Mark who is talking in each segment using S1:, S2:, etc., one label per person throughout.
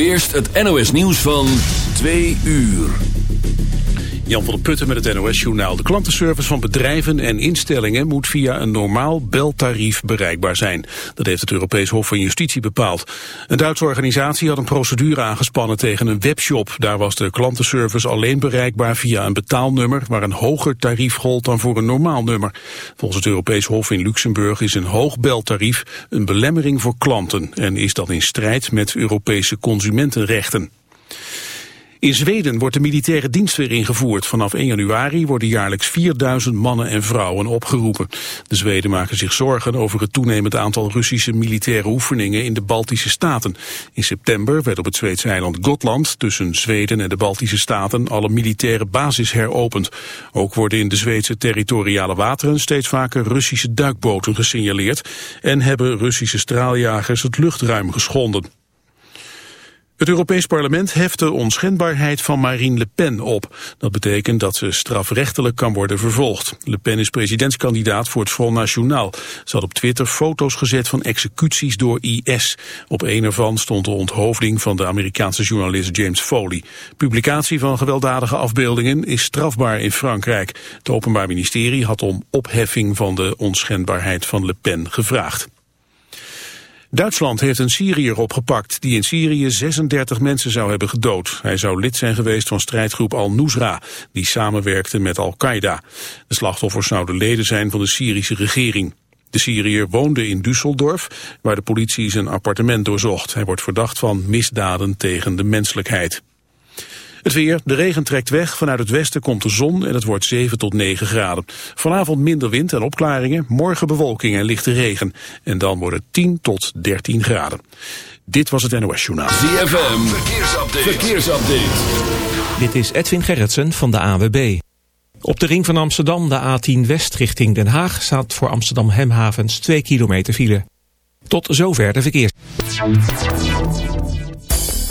S1: Eerst het NOS nieuws van 2 uur.
S2: Jan van der Putten met het NOS-journaal. De klantenservice van bedrijven en instellingen moet via een normaal beltarief bereikbaar zijn. Dat heeft het Europees Hof van Justitie bepaald. Een Duitse organisatie had een procedure aangespannen tegen een webshop. Daar was de klantenservice alleen bereikbaar via een betaalnummer... waar een hoger tarief gold dan voor een normaal nummer. Volgens het Europees Hof in Luxemburg is een hoog beltarief een belemmering voor klanten... en is dat in strijd met Europese consumentenrechten. In Zweden wordt de militaire dienst weer ingevoerd. Vanaf 1 januari worden jaarlijks 4000 mannen en vrouwen opgeroepen. De Zweden maken zich zorgen over het toenemend aantal Russische militaire oefeningen in de Baltische Staten. In september werd op het Zweedse eiland Gotland tussen Zweden en de Baltische Staten alle militaire basis heropend. Ook worden in de Zweedse territoriale wateren steeds vaker Russische duikboten gesignaleerd en hebben Russische straaljagers het luchtruim geschonden. Het Europees Parlement heft de onschendbaarheid van Marine Le Pen op. Dat betekent dat ze strafrechtelijk kan worden vervolgd. Le Pen is presidentskandidaat voor het Front National. Ze had op Twitter foto's gezet van executies door IS. Op een ervan stond de onthoofding van de Amerikaanse journalist James Foley. Publicatie van gewelddadige afbeeldingen is strafbaar in Frankrijk. Het Openbaar Ministerie had om opheffing van de onschendbaarheid van Le Pen gevraagd. Duitsland heeft een Syriër opgepakt die in Syrië 36 mensen zou hebben gedood. Hij zou lid zijn geweest van strijdgroep Al-Nusra, die samenwerkte met Al-Qaeda. De slachtoffers zouden leden zijn van de Syrische regering. De Syriër woonde in Düsseldorf, waar de politie zijn appartement doorzocht. Hij wordt verdacht van misdaden tegen de menselijkheid. Het weer, de regen trekt weg, vanuit het westen komt de zon en het wordt 7 tot 9 graden. Vanavond minder wind en opklaringen, morgen bewolking en lichte regen. En dan wordt het 10 tot 13 graden. Dit was het NOS Journaal.
S1: ZFM, verkeersupdate. verkeersupdate.
S3: Dit is Edwin Gerritsen van de AWB. Op de ring van Amsterdam, de A10 West richting Den Haag... staat voor Amsterdam Hemhavens 2 kilometer file. Tot zover de verkeers.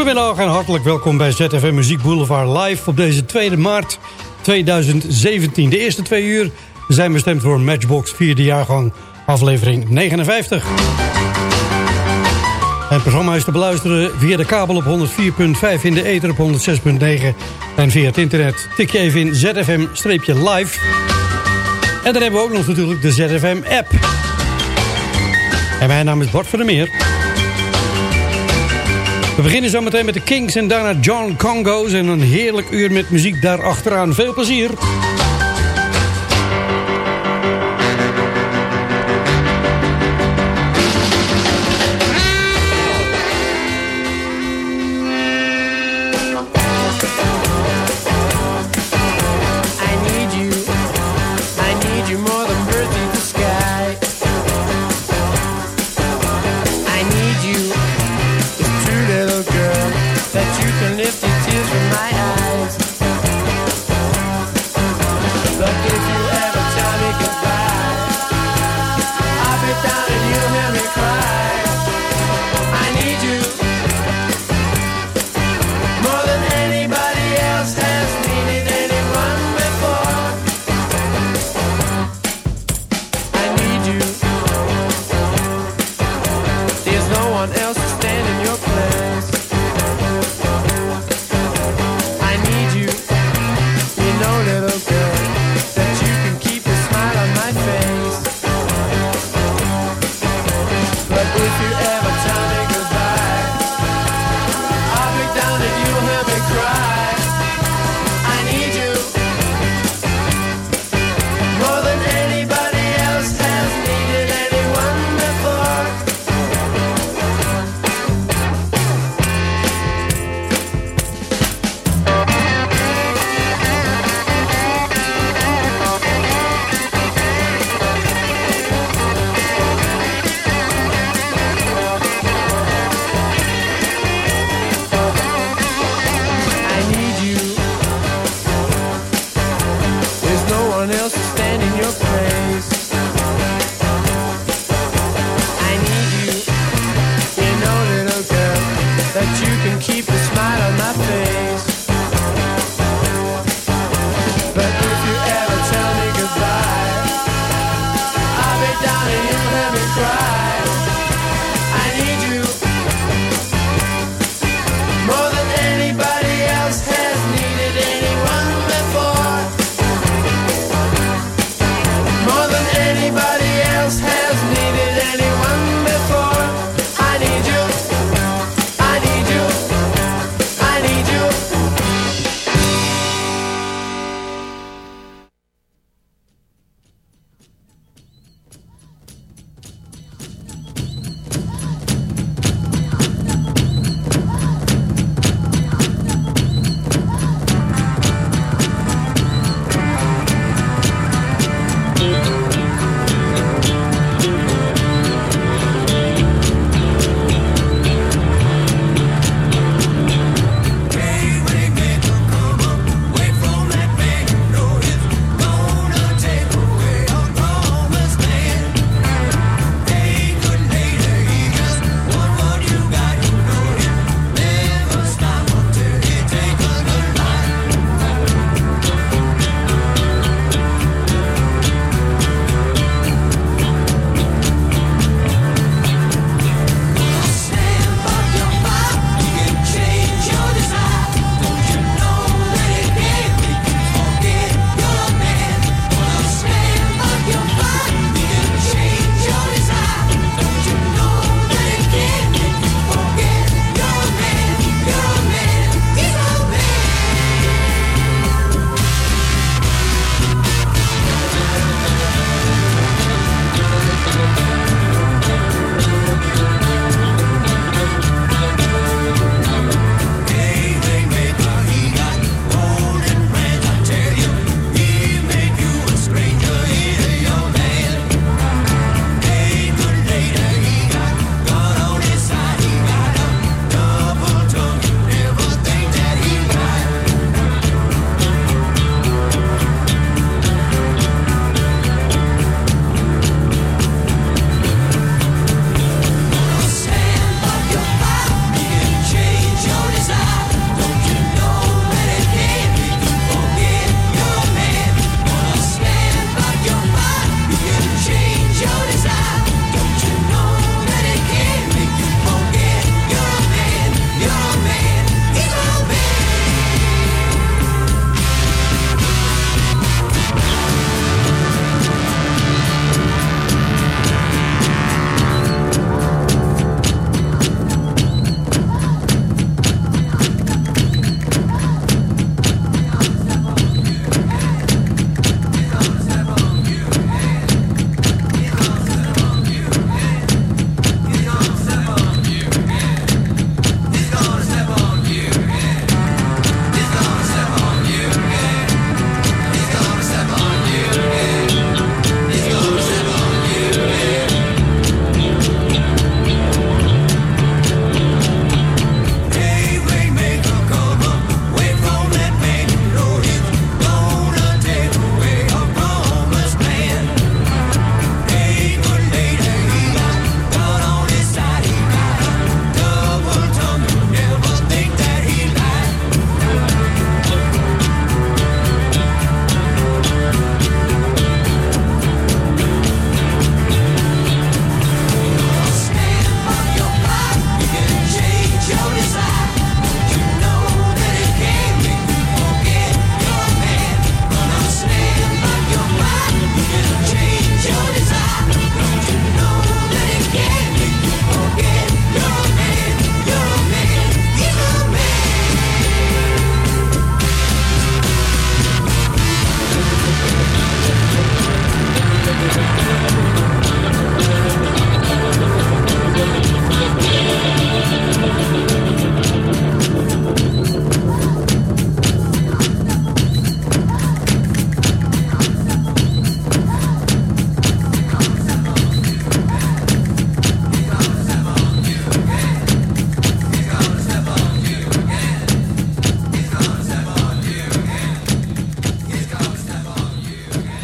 S4: Goedemiddag en hartelijk welkom bij ZFM Muziek Boulevard live op deze 2 maart 2017. De eerste twee uur zijn bestemd voor Matchbox vierde jaargang aflevering 59. Het programma is te beluisteren via de kabel op 104.5 in de ether op 106.9 en via het internet. Tik je even in ZFM-live. En dan hebben we ook nog natuurlijk de ZFM-app. En mijn naam is Bart van der Meer. We beginnen zo meteen met de Kings en daarna John Congo's... en een heerlijk uur met muziek daarachteraan. Veel plezier!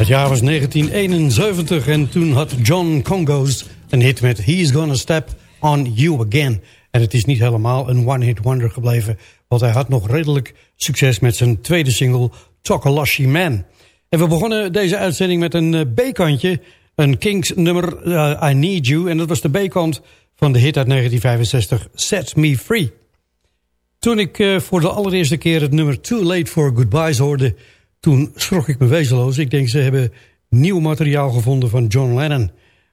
S4: Het jaar was 1971 en toen had John Congos een hit met He's Gonna Step On You Again.
S5: En het is niet helemaal een one-hit wonder gebleven... want hij had nog redelijk succes met zijn tweede single Tokalashi Man. En we begonnen deze uitzending met een eh, B-kantje... een Kings nummer eh, I Need You... en dat was de B-kant van de hit uit 1965 Set Me Free. Toen ik eh, voor de allereerste keer het nummer Too Late for Goodbyes hoorde... toen schrok ik me wezenloos. Ik denk ze hebben nieuw materiaal gevonden van John Lennon.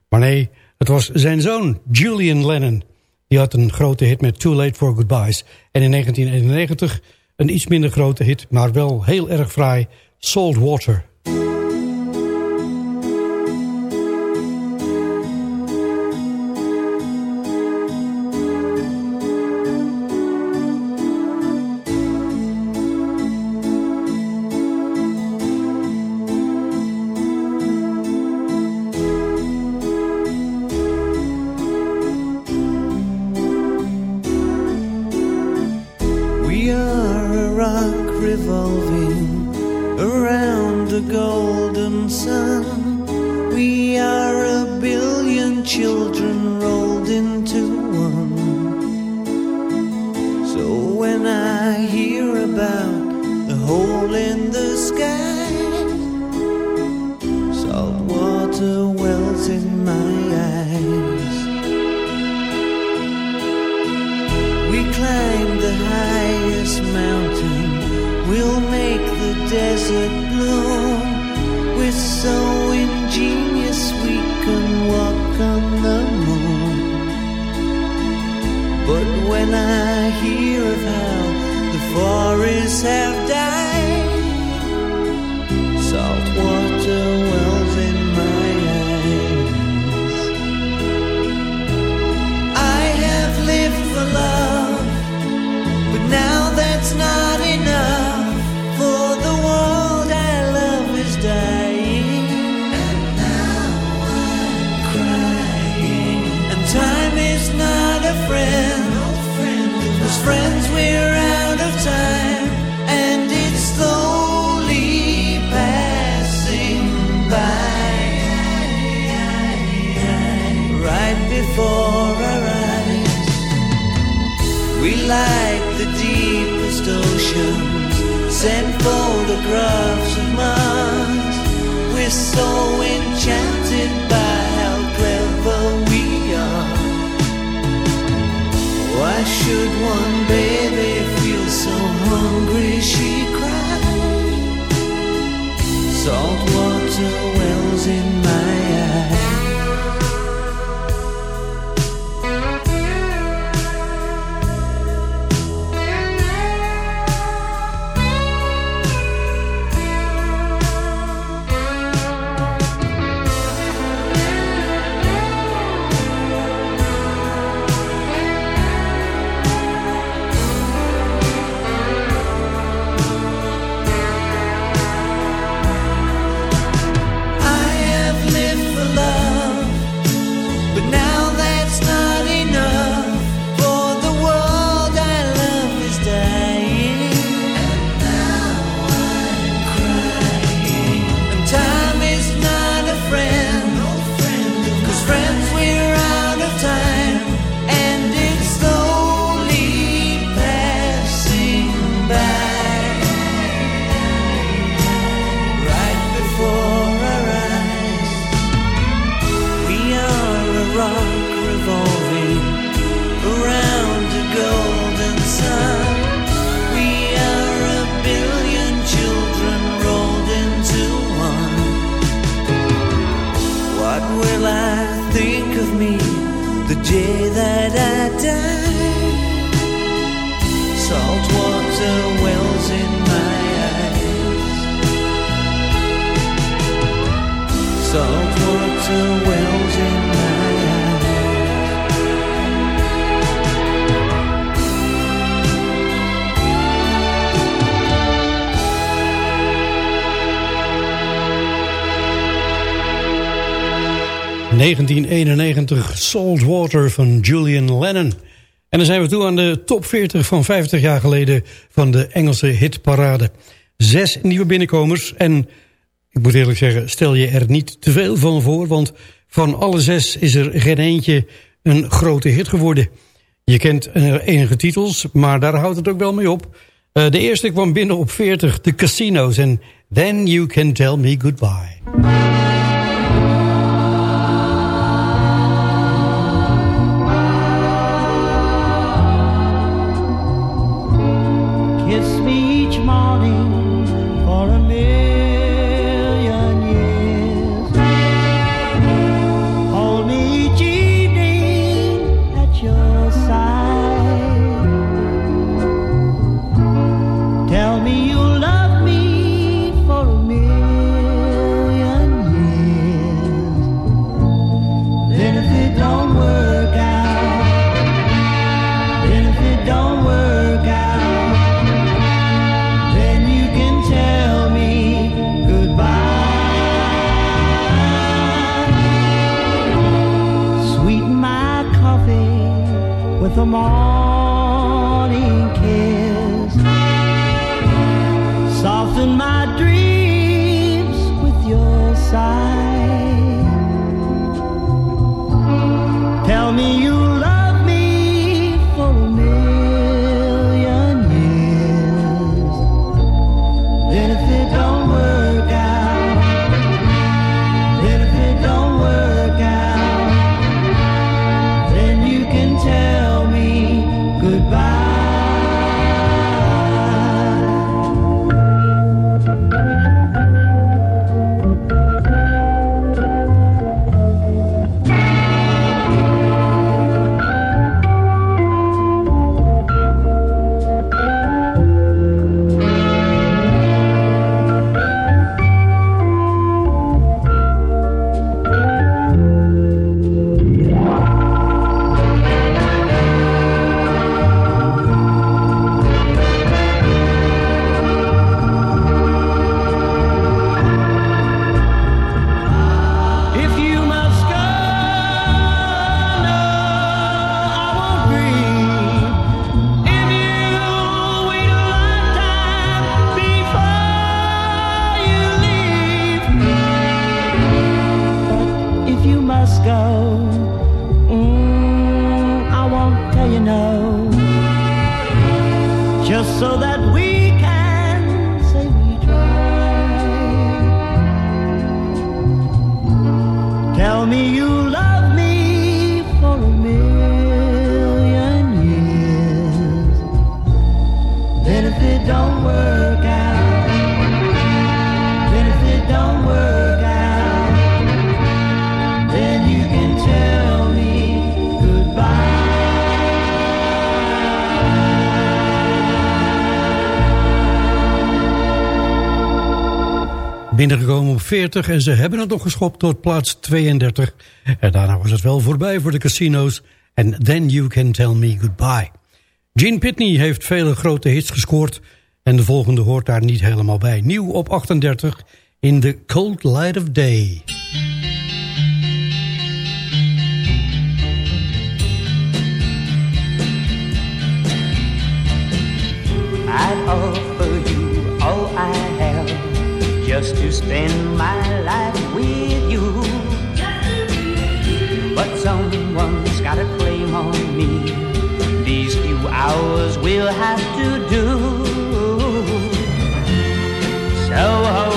S5: Maar nee, het was zijn zoon Julian Lennon. Die had een grote hit met Too Late for Goodbyes. En in 1991 een iets minder grote hit, maar wel heel erg fraai... Salt Water. 1991 Salt Water van Julian Lennon. En dan zijn we toe aan de top 40 van 50 jaar geleden van de Engelse hitparade. Zes nieuwe binnenkomers en ik moet eerlijk zeggen, stel je er niet te veel van voor... want van alle zes is er geen eentje een grote hit geworden.
S6: Je kent enige titels, maar daar houdt het ook wel mee op. Eh, de eerste kwam binnen op 40, de casinos en Then You Can Tell Me Goodbye.
S7: just so that we can say we tried. Tell me you love.
S6: binnengekomen op 40 en ze hebben het nog geschopt tot plaats 32. En daarna was het wel voorbij voor de casino's. En Then You Can Tell Me Goodbye. Gene Pitney heeft vele grote hits gescoord. En de volgende hoort daar niet helemaal bij. Nieuw op 38 in The Cold Light of Day.
S7: just to spend my life with you. But someone's got a claim on me. These few hours will have to do. So
S8: oh,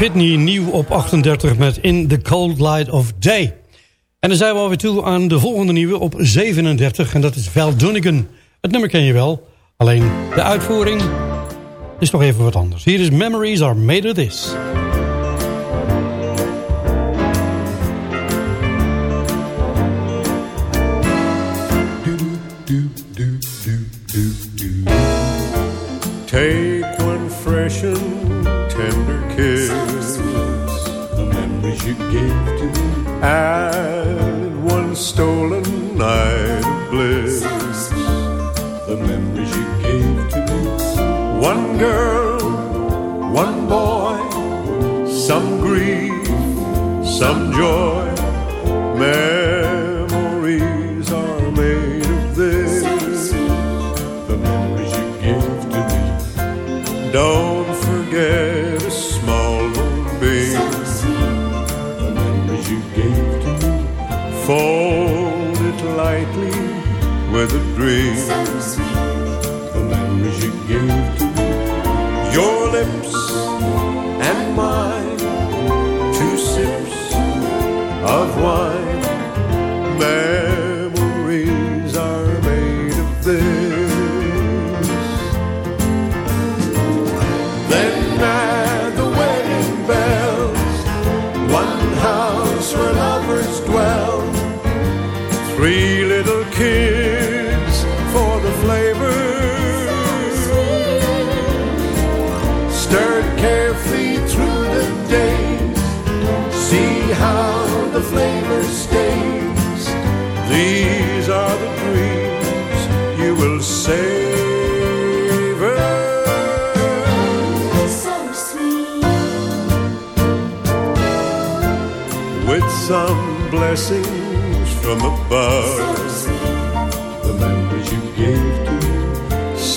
S8: Pitney, nieuw op 38 met In the Cold Light of Day. En dan zijn we alweer toe aan de volgende nieuwe op 37. En dat is Veldunigan. Het nummer ken je wel, alleen de uitvoering is toch even wat anders. Hier is Memories Are Made of This.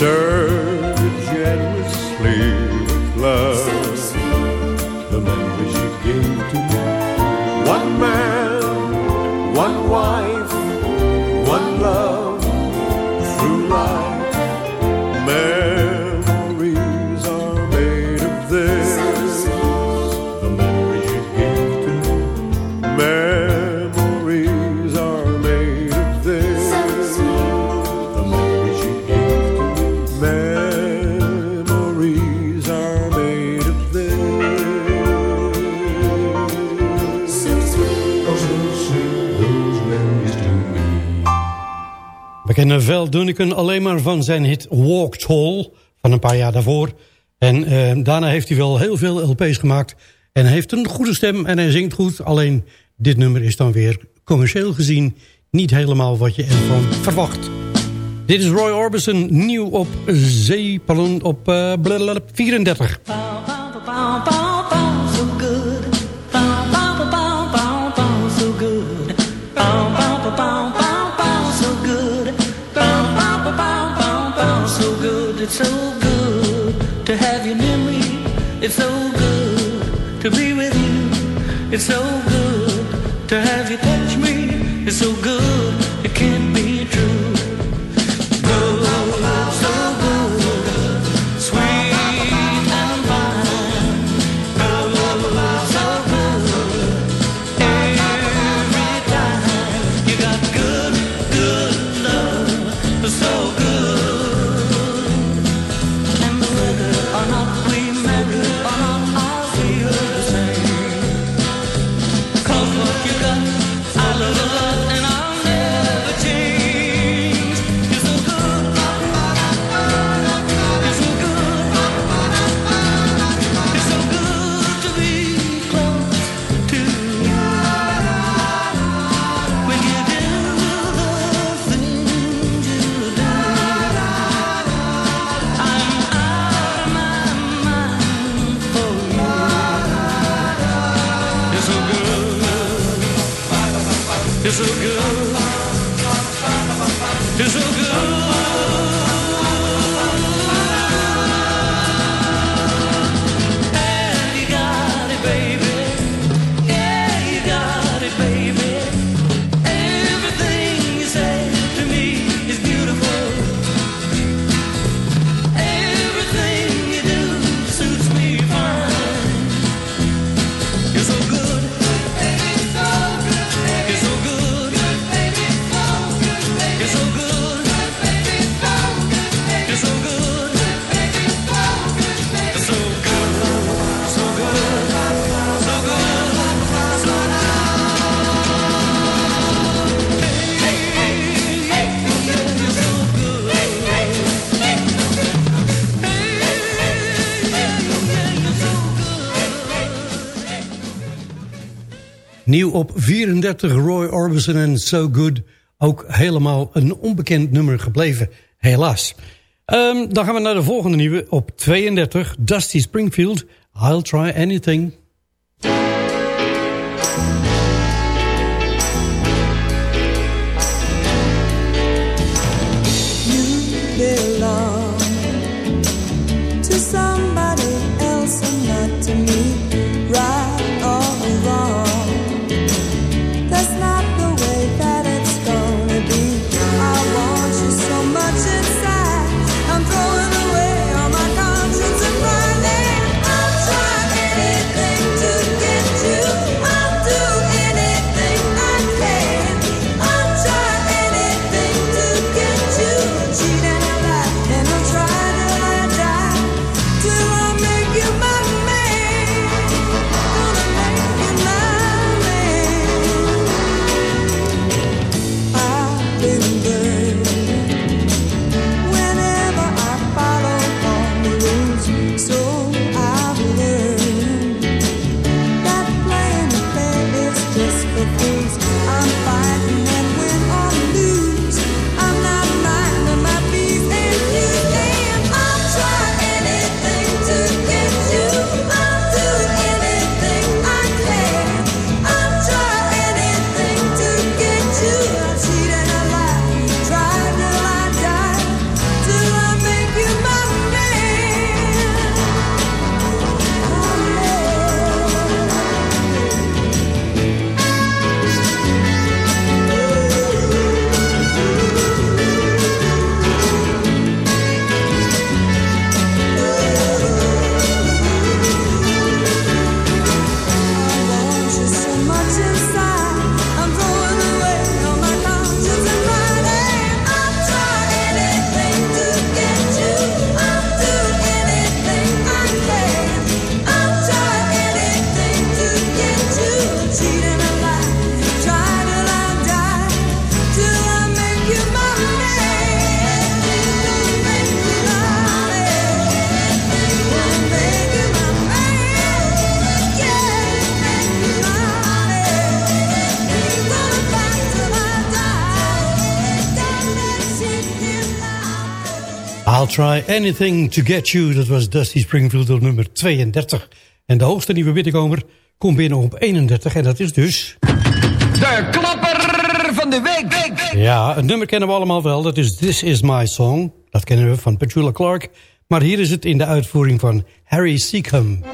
S8: serve En Vel een alleen maar van zijn hit Walk Tall van een paar jaar daarvoor. En eh, daarna heeft hij wel heel veel LP's gemaakt. En heeft een goede stem en hij zingt goed. Alleen dit nummer is dan weer commercieel gezien niet helemaal wat je ervan verwacht. Dit is Roy Orbison, nieuw op Zeepalon op eh, uh, 34.
S9: It's so good to be with you. It's so good to have you touch me. It's so
S10: op 34 Roy Orbison en So Good. Ook helemaal een onbekend nummer gebleven, helaas. Ehm, dan gaan we naar de volgende nieuwe op 32 Dusty Springfield. I'll try anything.
S4: I'll try anything to get you.
S10: Dat was Dusty Springfield nummer 32. En de hoogste nieuwe binnenkomer komt binnen op 31. En dat is dus...
S1: De klapper van de week. week, week.
S10: Ja, het nummer kennen we allemaal wel. Dat is This Is My Song. Dat kennen we van Petula Clark. Maar hier is het in de uitvoering van Harry Seacombe.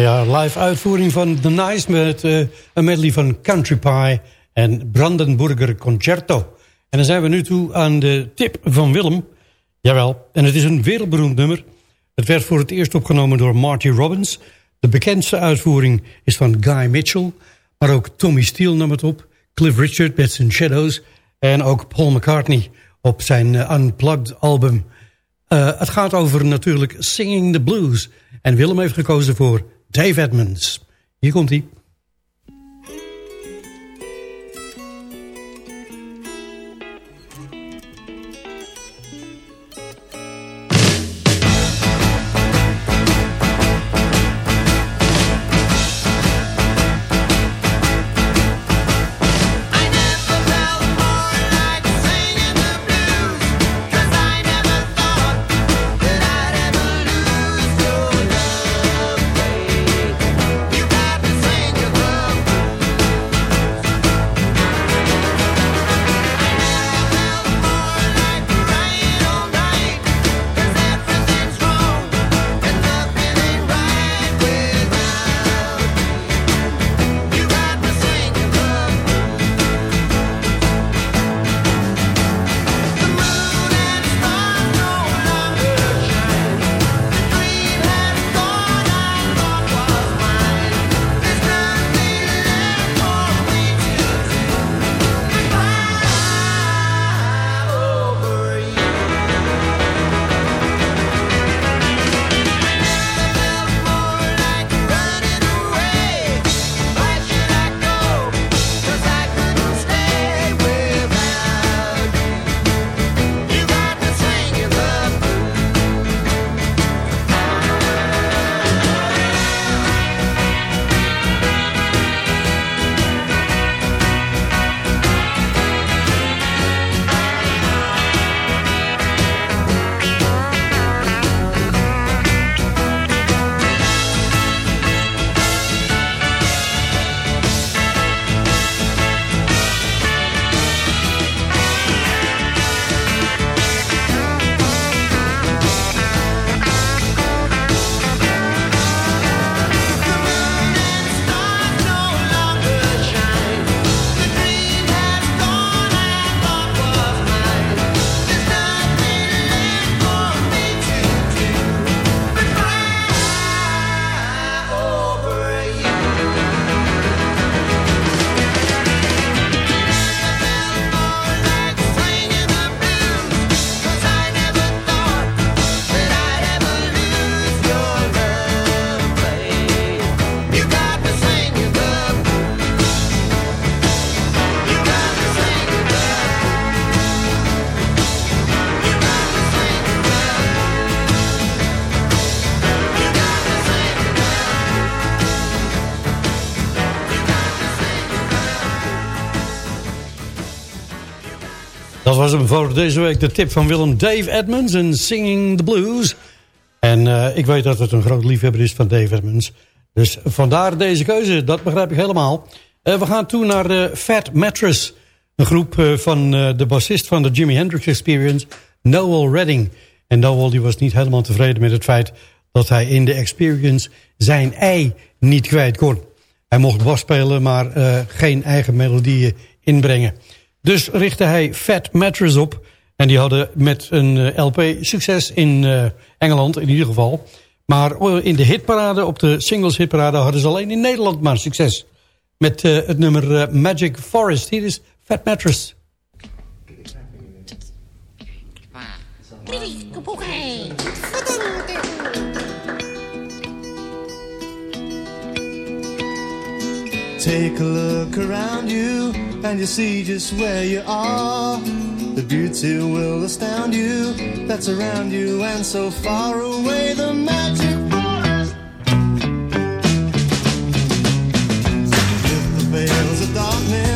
S4: Ja, live uitvoering van The Nice met eh, een medley van Country Pie en Brandenburger Concerto. En dan zijn we nu toe aan de tip van Willem. Jawel, en het is een wereldberoemd nummer. Het werd voor het eerst opgenomen door Marty Robbins. De bekendste uitvoering is van Guy Mitchell. Maar ook Tommy Steele nam het op. Cliff Richard met zijn Shadows. En ook Paul McCartney op zijn eh, Unplugged album. Eh, het gaat over natuurlijk Singing the Blues. En Willem heeft gekozen voor Dave Edmonds. Hier komt hij. Was hem voor deze week de tip van Willem Dave Edmonds en Singing the Blues. En eh, ik weet dat het een groot liefhebber is van Dave Edmonds. Dus vandaar deze keuze, dat begrijp ik helemaal. Eh, we gaan toe naar de Fat Mattress. Een groep eh, van de bassist van de Jimi Hendrix Experience, Noel Redding. En Noel die was niet helemaal tevreden met het feit dat hij in de Experience zijn ei niet kwijt kon. Hij mocht bas spelen, maar geen eigen melodieën inbrengen. Dus richtte hij Fat Mattress op. En die hadden met een eh, LP succes in eh, Engeland in ieder geval. Maar eh, in de hitparade, op de singles hitparade... hadden ze alleen in Nederland maar succes. Met het nummer Magic Forest. Hier is Fat Mattress.
S11: Take a look around you and you see just where you are. The beauty will astound you that's around you and so far away the magic forest. Lift the veils of darkness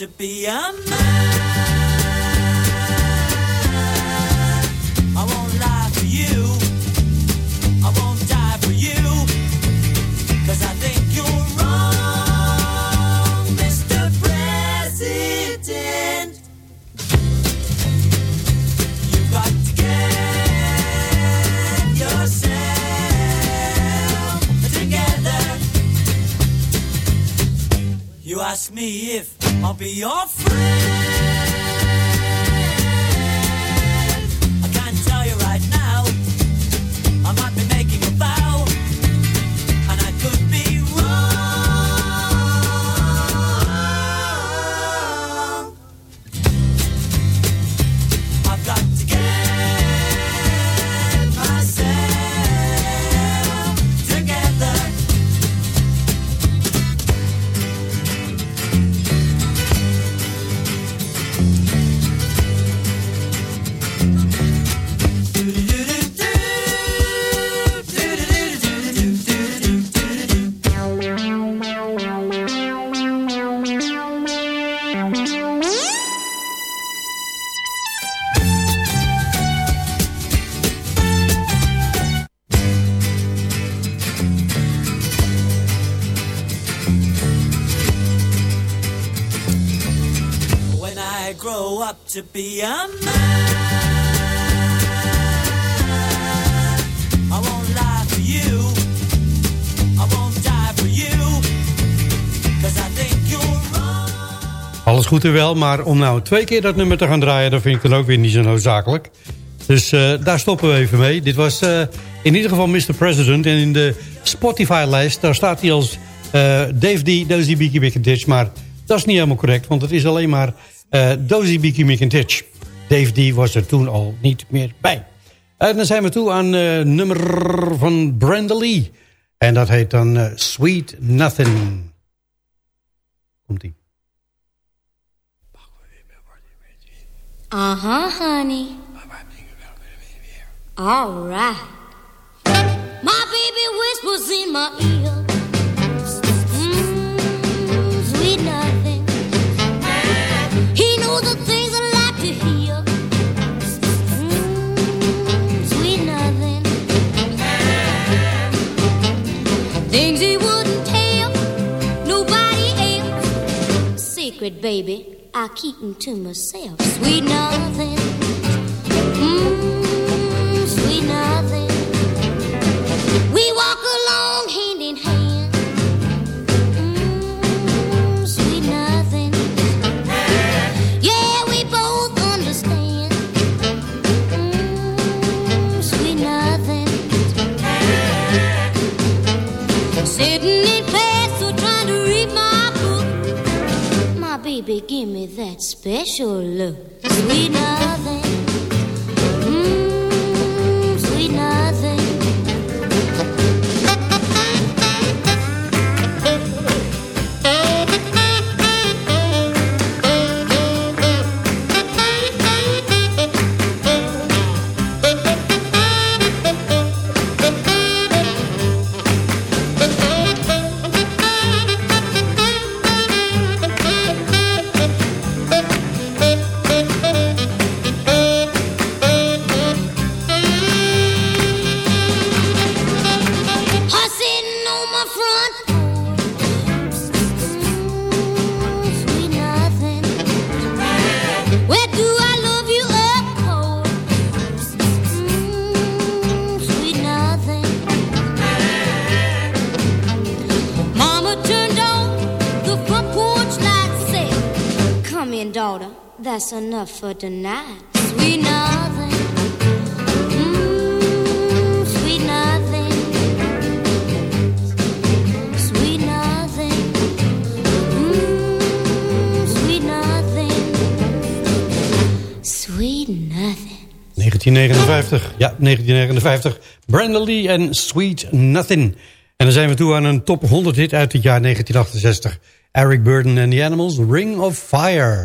S11: to
S12: be a man, I won't lie for you. I won't die for you. Cause I think you're wrong, Mr. President. You've got to get yourself together. You ask me if I'll be your friend. To be a man, for you. I won't die for you. I think you're.
S4: Alles goed en wel, maar om nou twee keer dat nummer te gaan draaien... dat vind ik dan ook weer niet zo noodzakelijk. Dus eh, daar stoppen we even mee. Dit was eh, in ieder geval Mr. President. En in de Spotify-lijst, daar staat hij als eh, Dave D, Dozy Beaky Mickey Maar dat is niet helemaal correct, want het is alleen maar eh Dozy Beaky Mickey Dave D was er toen al niet meer bij. En dan zijn we toe aan eh, nummer van Brenda Lee. En dat heet dan eh, Sweet Nothing. Komt-ie.
S13: Uh-huh, honey. All right. My baby whispers in my ear. Things he wouldn't tell nobody else. Secret, baby, I keep 'em to myself. Sweet nothing. Mmm, sweet nothing. We walk along me that special look. Sweet nothing. For tonight." Sweet nothing. Mm, sweet nothing. Sweet nothing. Mm. Sweet nothing.
S4: 1959. Ja, 1959. Brenda Lee en Sweet Nothing. En dan zijn we toe aan een top 100 hit uit het jaar 1968. Eric Burden and the Animals, Ring of Fire.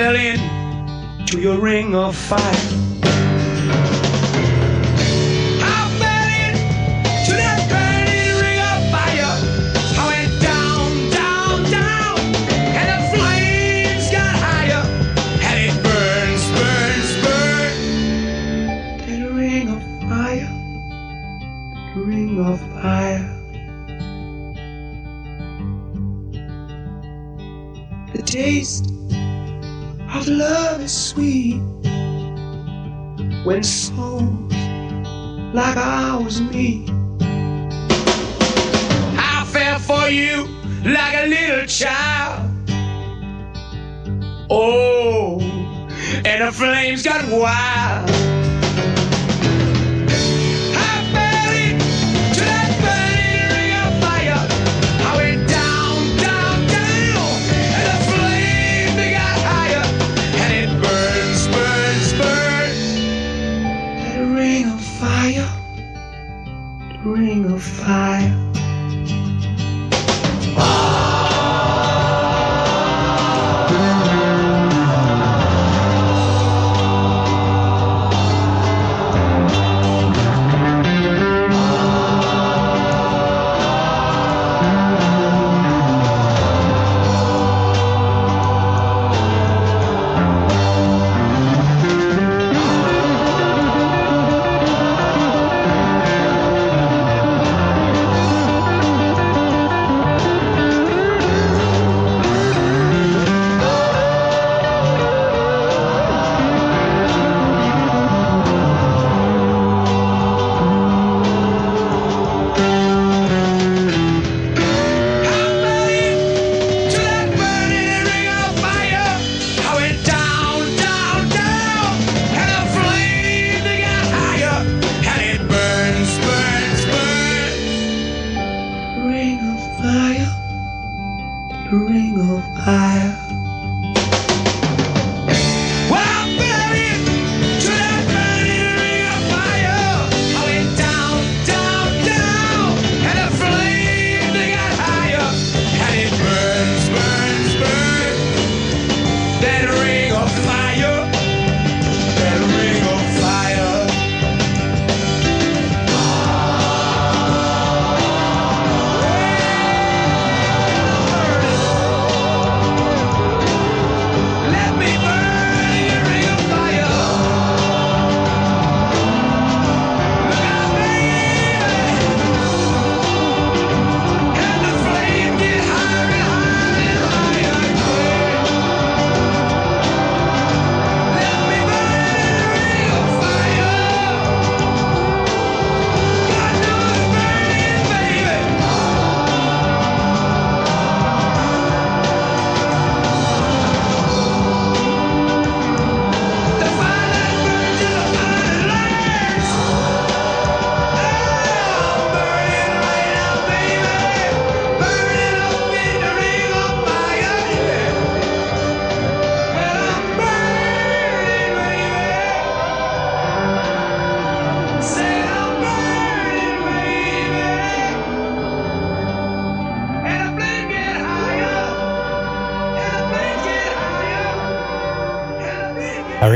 S14: I fell into your ring of fire. When souls like ours meet. I fell for you like a little child. Oh, and the flames got wild. Ring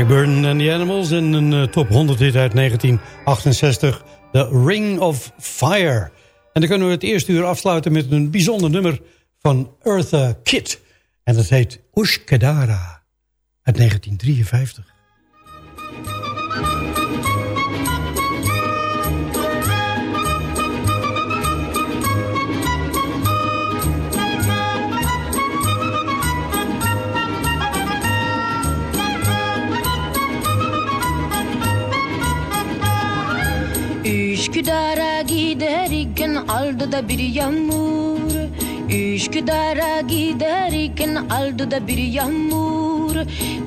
S4: Harry Burton en The Animals in een eh, top 100 hit uit 1968. The Ring of Fire. En dan kunnen we het eerste uur afsluiten met een bijzonder nummer van Eartha Kitt. En dat heet Ushkadara uit 1953.
S15: aldı da bir yağmur. Üsküdar'a giderken aldı da bir yağmur.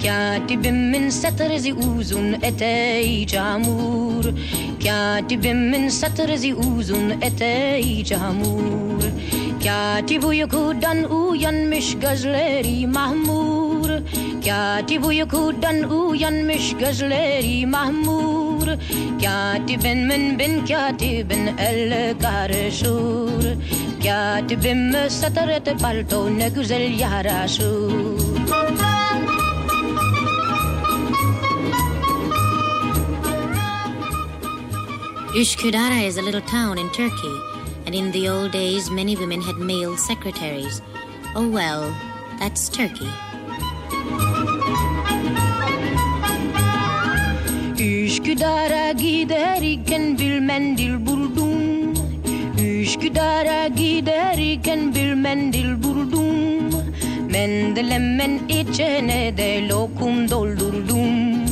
S15: Katibimin satrzi uzun eteği camur. Katibimin satrzi uzun eteği camur. Katip uykudan uyanmış gözleri mahmur. Katip uykudan uyanmış gözleri mahmur Min bin katibin el karışır Katibim sataret palto ne güzel yaraşır
S16: Üsküdar is a little town in Turkey, and in the old days many women had male secretaries. Oh well, that's Turkey.
S15: Üsküdar'a giderken bir mendil buldum. Üsküdar'a giderken bir mendil buldum. Içine de lokum doldurdum.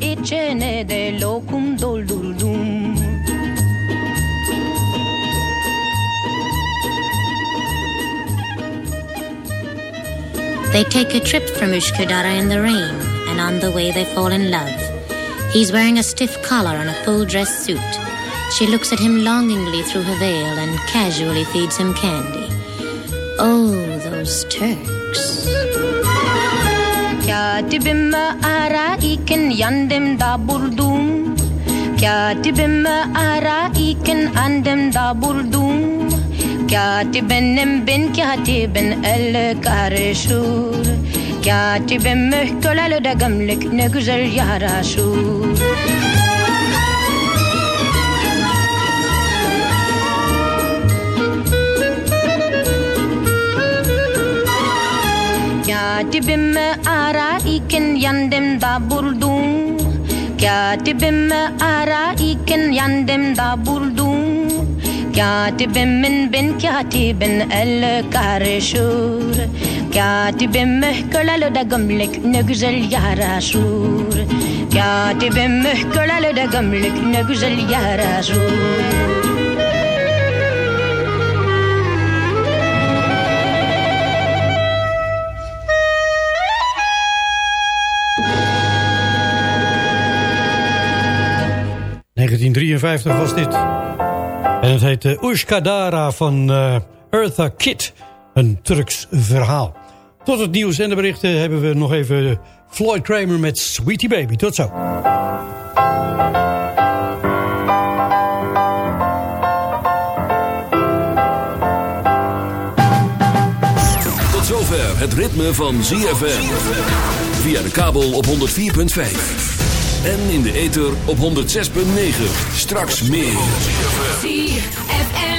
S15: Içine de lokum doldurdum.
S16: They take a trip from Üsküdar in the rain, and on the way they fall in love. He's wearing a stiff collar and a full dress suit. She looks at him longingly through her veil and casually feeds him candy. Oh, those Turks.
S15: Ararken yanımda buldum ararken andımda buldum el Katibime köleli de gömlek ne güzel yaraşur Katibimi arayken yandım da buldum. Katibimi arayken yandım da buldum. Katibimin ben katibin el karışır Katibim köleli de gömlek ne güzel yaraşır Katibim köleli de gömlek ne güzel yaraşır
S4: ...1953 was dit. En het heet uh, Ushkadara van uh, Eartha Kitt. Een Turks verhaal. Tot het nieuws en de berichten hebben we nog even Floyd Kramer met Sweetie Baby. Tot zo.
S1: Tot zover het ritme van ZFM. Via de kabel op 104.5. En in de ether op 106.9. Straks meer.
S17: ZFM.